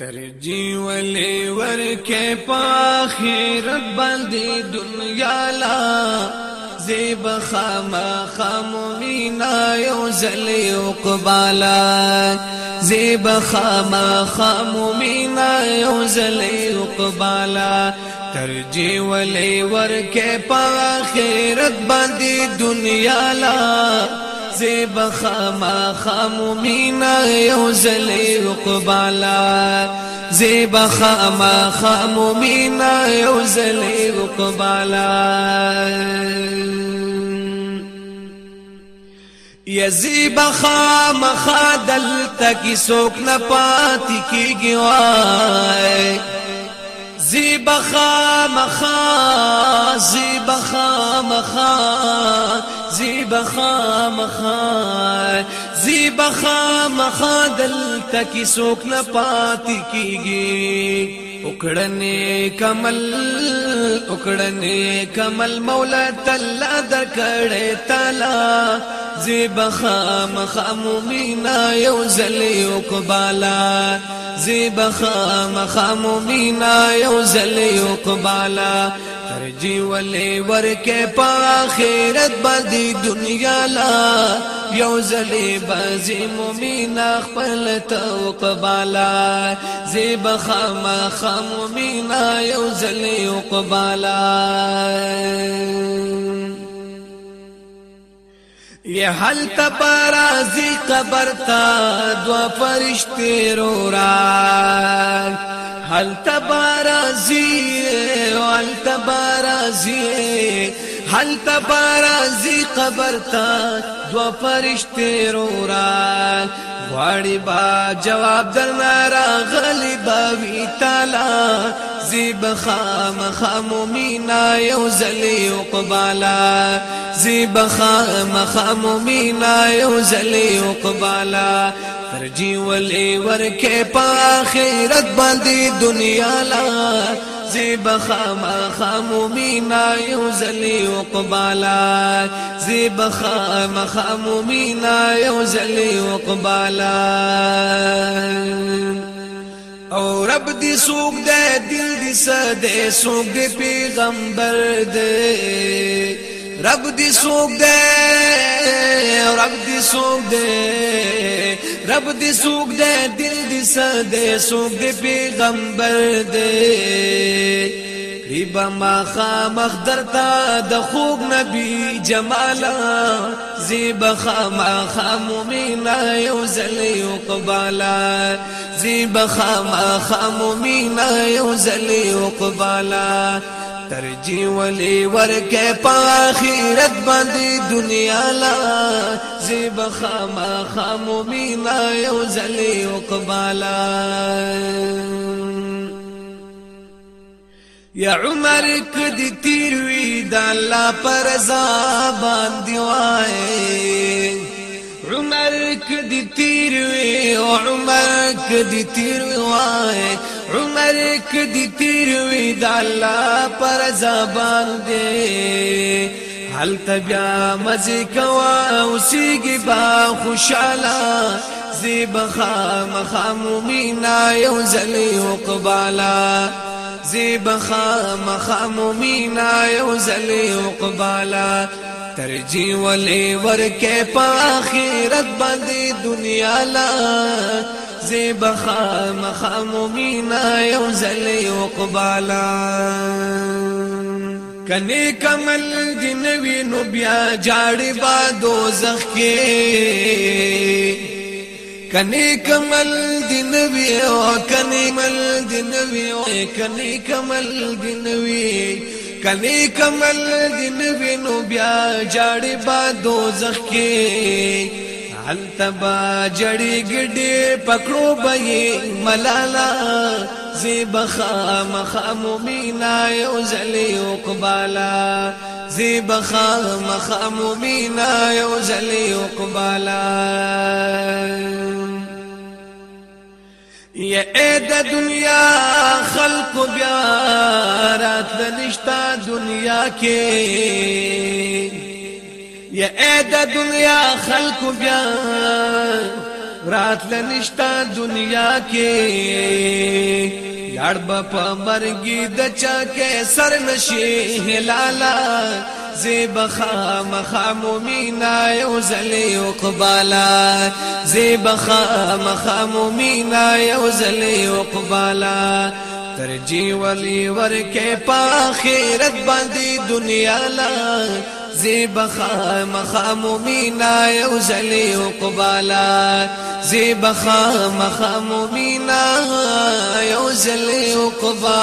ترجی ولی ورکه پاخرت باندې دنیا لا زیب خاما خامومینا یو زل یقبالا زیب خاما خامومینا یو زل یقبالا ترجی ولی ورکه پاخرت باندې دنیا لا زیب خاما خامومینا یو زلی اقبالا زیب خاما خامومینا یو زلی اقبالا یزیب خام خادل تکی سوک نپاتی کی گوائے زیبخا مخا زیبخا مخا زیبخا مخا زیبا خام خادل تکی سوک نہ پاتی کی گی اکڑنے کمل اکڑنے کمل مولا تلا در کڑے تالا زیبا خام خام مینا یو زلی اقبالا زیبا خام خام مینا یو زلی اقبالا ارجی ولې ورکه په آخرت باندې دنیا لا یو زلې بازي مومن خپل توق بالا زیب خام خام مومن یو زلې وقبالا یہ حل تبرازی قبر تا دو فرشتے رو را حل تبرازی رازی حل تبا رازی قبر تا دو پرشتی رو را غواړي با جواب درنا راغلی باوی تعالی زیب خام خامومینا یو زلی اقبالا زیب خام خامومینا یو زلی اقبالا ترجی ولی ورکه پا آخرت باندې دنیا لا زیب خام خام مینا یو زلی وقبالا زیب خام خام مینا یو زلی وقبالا او رب دی سوک دے دل دی سدے سوک دی پیغمبر دے رب دی سوک دے رب دی سوک دے رب دی سوک دے دل دی سدے سوک دی پیغمبر دے زیبا خامخ درتا د خوب نبی جمالا زیبا خامخ مومینا یو زل یو قبالا زیبا خامخ مومینا یو زل یو قبالا ترجی ولی ورکه په اخرت باندې دنیا لا زیب خامخ مومینا یو زل یو قبالا یا عمر کدی تیر وی د الله پر زبان دی وای عمر کدی تیر وی او عمر کدی تیر وای عمر کدی تیر وی د الله پر زبان دی حل تبیا مزه کوا اوسیږي با خوشاله زیب خام خامو مینا یو زلی وقبالا زیب خام خامومینا یو زلی اقبالا ترجی ولی ورکے پا آخیرت باندی دنیا لا زیب خام خامومینا یو زلی اقبالا کنی کمل دی نوی نو بیا جاڑی با دوزخ کے کنی کمل دین وی او کني مل دین وی او کني کمل دین وی کني کمل دین وی نو بیا جاړي با دوزخ کې التبا جړی ګډې پکړو به ملالا زیبخا مخام مینا یو زلی اقبالا زیبخا مخام مینا یو زلی اقبالا یہ دنیا خلق رات لنشتا دنیا کے ید دنیا خلق رات لنشتا دنیا کے ہر مرگی دچا کے سر نشی لالا زیبخا مخامومینا یو زلی اقبالا زیبخا مخامومینا یو زلی اقبالا ترجی ولی ورکه په خیرت باندې دنیا لا زیبخا مخامومینا یو زلی اقبالا زیبخا مخامومینا یو زلی اقبالا